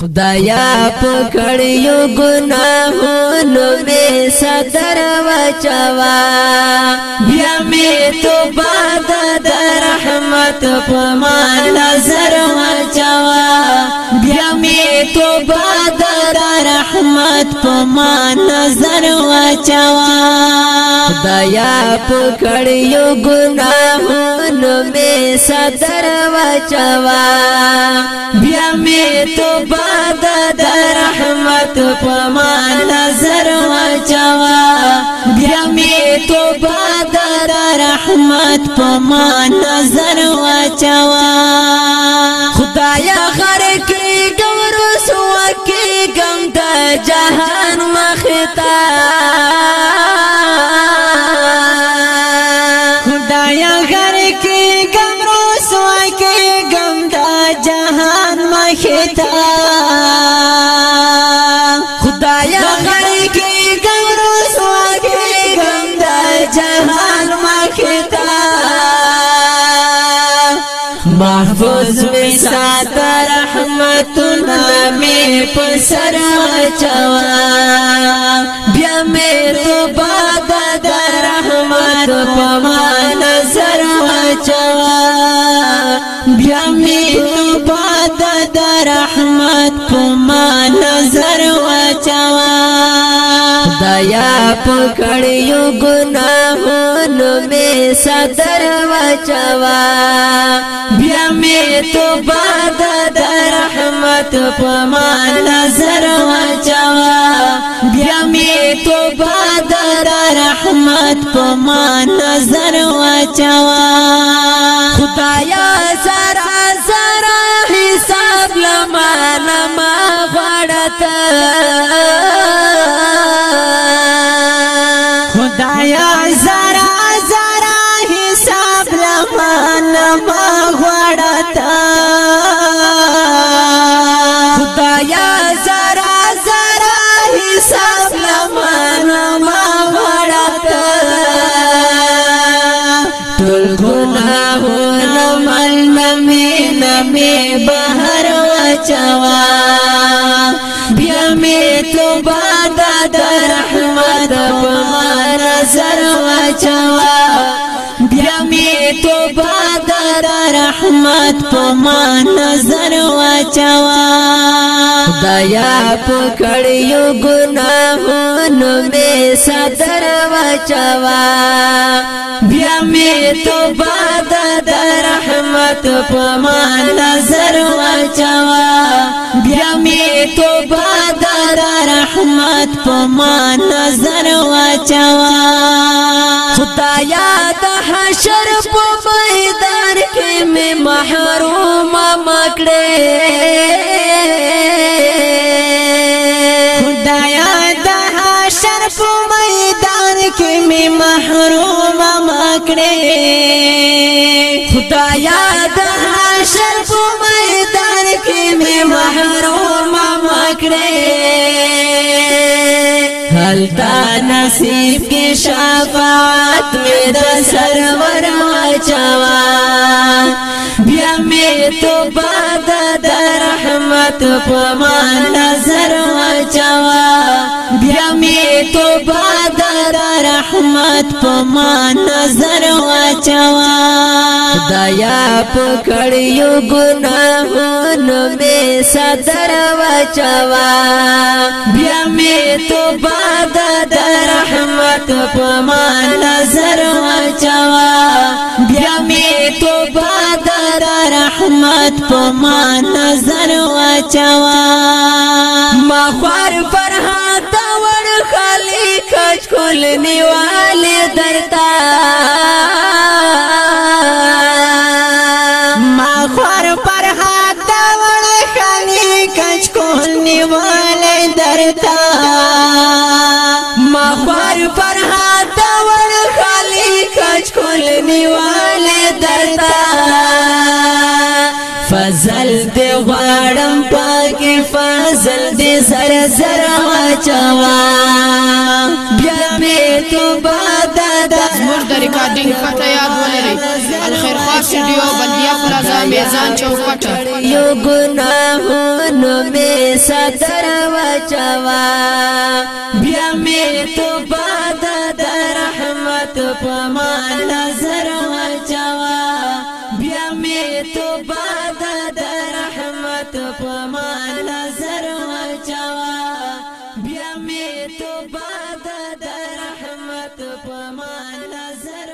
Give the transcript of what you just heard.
خدایا پکړیو ګناهونو می صدر وچوا بیا می توبه د رحمت په مال زر وچوا بیا می توبه د رحمت په مال زر وچوا خدایا پکړیو ګناهونو می صدر وچوا بیا می توبه د رحمت په مان نظر وچوا بیا می توبه د رحمت په مان نظر وچوا خدایا غر کې ګور سو کې ګم د جهان لفظ می سات رحمتنا می پسر چوا بیا می تو باد در رحمت پما نظر چوا بیا می تو باد در رحمت پما نظر چوا آیا پکړیو ګناهونو می صدر وچوا بیا می توبه د رحمت په مان نظر وچوا بیا می توبه د رحمت په مان نظر وچوا خدایا زرا زرا حساب لما نما غړتا हो रमल नमे नमे बहर वचवा भ्यमे तो बादा दरहमा رحمت په ما نظر واچوا خدایا په کړیو ګناهونو مې صدر واچوا بیا مې توبه د رحمت په ما نظر واچوا بیا مې توبه د رحمت په ما نظر واچوا خدایا د حشر په में महरूम मकड़े खुदाया दहा शर्फ मैदान के में महरूम मकड़े खुदाया दहा शर्फ मैदान के में महरूम मकड़े हलता नसीब के शाफात में दसरवर मचवा بیا می تو باد د رحمت په ما نظر واچوا بیا می تو باد د رحمت په ما نظر واچوا خدایا پکړیو ګناهونو می صدر واچوا بیا می تو باد د رحمت په ما نظر واچوا رحمت په ما نظر واچوا ما خور فرحات ور خالی کچ کول نیواله درتا ما خور فرحات ور خالی کچ کول نیواله درتا ما خور فرحات ور خالی کچ کول نیواله درتا زل دې سر سر اچوا بیا به تو باد دا زموږ د ریکارډینګ پته یاد ولرئ الخير خاص سټډیو بلدیا پلازا میزان چوکټ یو ګناهونو می ستر واچوا بیا می تو باد د رحمت په ما نظر واچوا بیا می تو باد په مان نظر